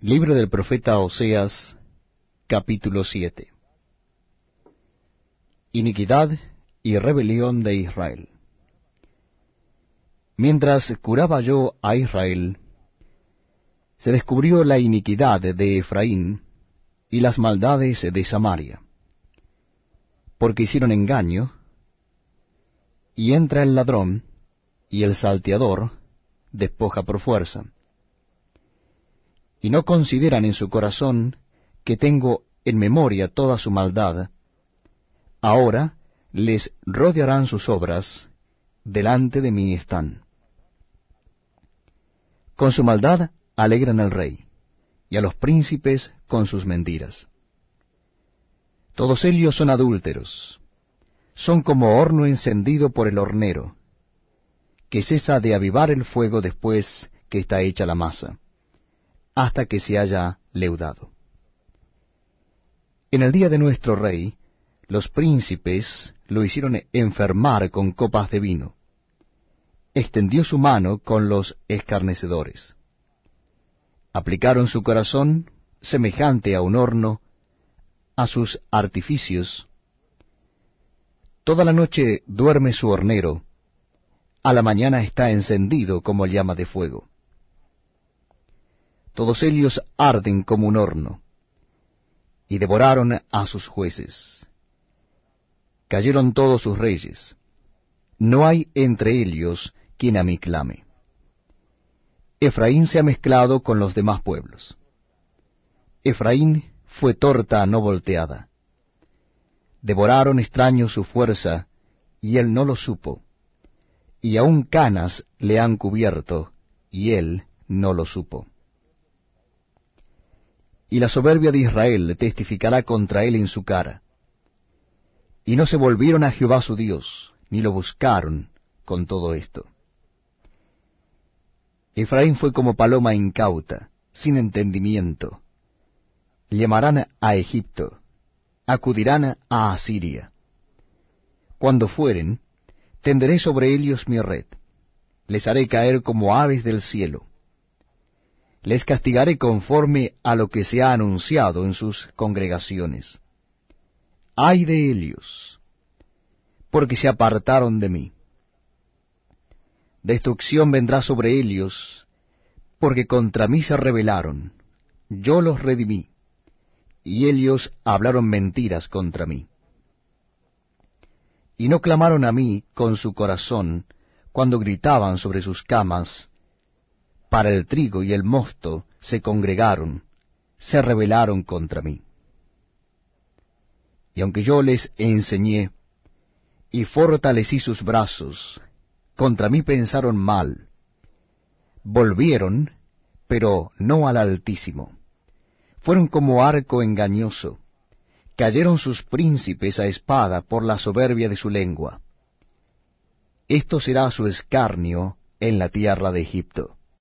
Libro del profeta Oseas, capítulo 7 Iniquidad y rebelión de Israel. Mientras curaba yo a Israel, se descubrió la iniquidad de Efraín y las maldades de Samaria, porque hicieron engaño, y entra el ladrón, y el salteador despoja por fuerza y no consideran en su corazón que tengo en memoria toda su maldad, ahora les rodearán sus obras, delante de mí están. Con su maldad alegran al rey, y a los príncipes con sus mentiras. Todos ellos son adúlteros, son como horno encendido por el hornero, que cesa de avivar el fuego después que está hecha la masa hasta que se haya leudado. En el día de nuestro rey, los príncipes lo hicieron enfermar con copas de vino. Extendió su mano con los escarnecedores. Aplicaron su corazón, semejante a un horno, a sus artificios. Toda la noche duerme su hornero, a la mañana está encendido como llama de fuego todos ellos arden como un horno, y devoraron a sus jueces. Cayeron todos sus reyes, no hay entre ellos quien a mí clame. Efraín se ha mezclado con los demás pueblos. Efraín fue torta no volteada. Devoraron extraños su fuerza, y él no lo supo. Y aun canas le han cubierto, y él no lo supo y la soberbia de Israel testificará contra él en su cara. Y no se volvieron a Jehová su Dios, ni lo buscaron con todo esto. Efraín fue como paloma incauta, sin entendimiento. Llamarán a Egipto, acudirán a Asiria. Cuando fueren, tenderé sobre ellos mi red, les haré caer como aves del cielo les castigaré conforme a lo que se ha anunciado en sus congregaciones. Ay de ellos, porque se apartaron de mí. Destrucción vendrá sobre ellos, porque contra mí se rebelaron. Yo los redimí, y ellos hablaron mentiras contra mí. Y no clamaron a mí con su corazón cuando gritaban sobre sus camas, para el trigo y el mosto se congregaron, se rebelaron contra mí. Y aunque yo les enseñé y fortalecí sus brazos, contra mí pensaron mal, volvieron, pero no al Altísimo. Fueron como arco engañoso, cayeron sus príncipes a espada por la soberbia de su lengua. Esto será su escarnio en la tierra de Egipto